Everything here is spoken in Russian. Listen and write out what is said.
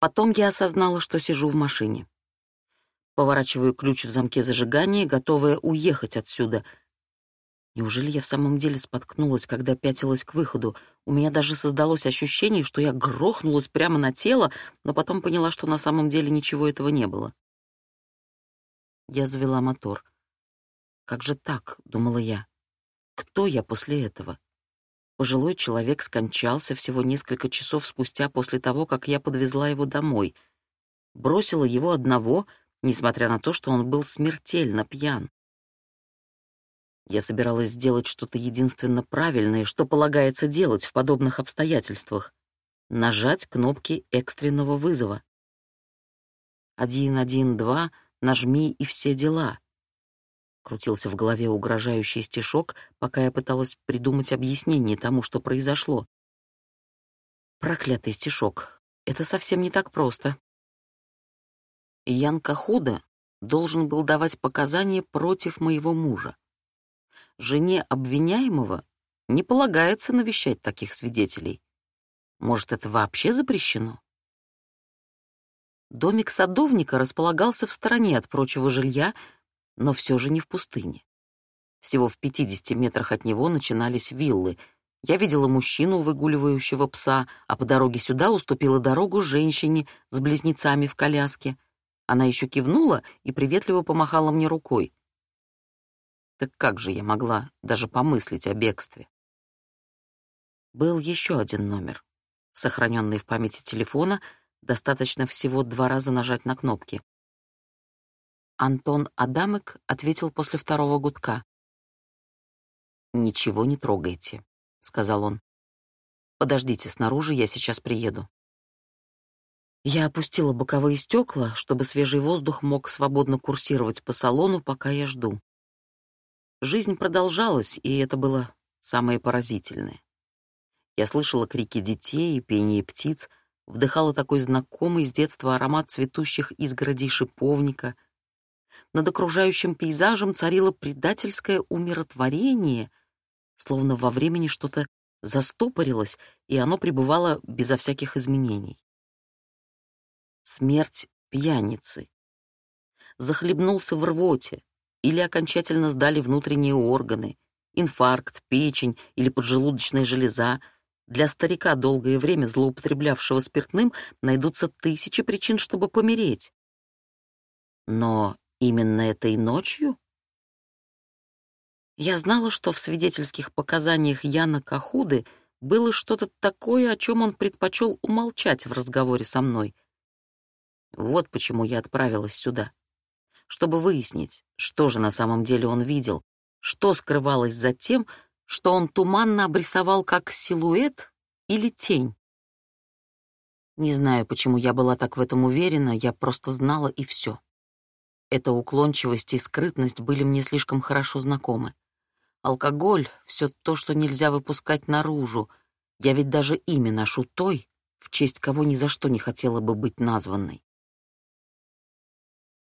Потом я осознала, что сижу в машине. Поворачиваю ключ в замке зажигания, готовая уехать отсюда. Неужели я в самом деле споткнулась, когда пятилась к выходу? У меня даже создалось ощущение, что я грохнулась прямо на тело, но потом поняла, что на самом деле ничего этого не было. Я завела мотор. «Как же так?» — думала я. «Кто я после этого?» Пожилой человек скончался всего несколько часов спустя после того, как я подвезла его домой. Бросила его одного, несмотря на то, что он был смертельно пьян. Я собиралась сделать что-то единственно правильное, что полагается делать в подобных обстоятельствах — нажать кнопки экстренного вызова. 112, нажми и все дела. Крутился в голове угрожающий стишок, пока я пыталась придумать объяснение тому, что произошло. Проклятый стишок. Это совсем не так просто. Ян Кахуда должен был давать показания против моего мужа. Жене обвиняемого не полагается навещать таких свидетелей. Может, это вообще запрещено? Домик садовника располагался в стороне от прочего жилья, но все же не в пустыне. Всего в 50 метрах от него начинались виллы. Я видела мужчину, выгуливающего пса, а по дороге сюда уступила дорогу женщине с близнецами в коляске. Она еще кивнула и приветливо помахала мне рукой. Так как же я могла даже помыслить о бегстве? Был еще один номер, сохраненный в памяти телефона, достаточно всего два раза нажать на кнопки. Антон Адамык ответил после второго гудка. «Ничего не трогайте», — сказал он. «Подождите снаружи, я сейчас приеду». Я опустила боковые стекла, чтобы свежий воздух мог свободно курсировать по салону, пока я жду. Жизнь продолжалась, и это было самое поразительное. Я слышала крики детей и пение птиц, вдыхала такой знакомый с детства аромат цветущих изгородей шиповника — над окружающим пейзажем царило предательское умиротворение, словно во времени что-то застопорилось, и оно пребывало безо всяких изменений. Смерть пьяницы. Захлебнулся в рвоте, или окончательно сдали внутренние органы, инфаркт, печень или поджелудочная железа. Для старика, долгое время злоупотреблявшего спиртным, найдутся тысячи причин, чтобы помереть. Но Именно этой ночью? Я знала, что в свидетельских показаниях Яна Кахуды было что-то такое, о чем он предпочел умолчать в разговоре со мной. Вот почему я отправилась сюда. Чтобы выяснить, что же на самом деле он видел, что скрывалось за тем, что он туманно обрисовал как силуэт или тень. Не знаю, почему я была так в этом уверена, я просто знала и все. Эта уклончивость и скрытность были мне слишком хорошо знакомы. Алкоголь — все то, что нельзя выпускать наружу. Я ведь даже имя ношу той, в честь кого ни за что не хотела бы быть названной.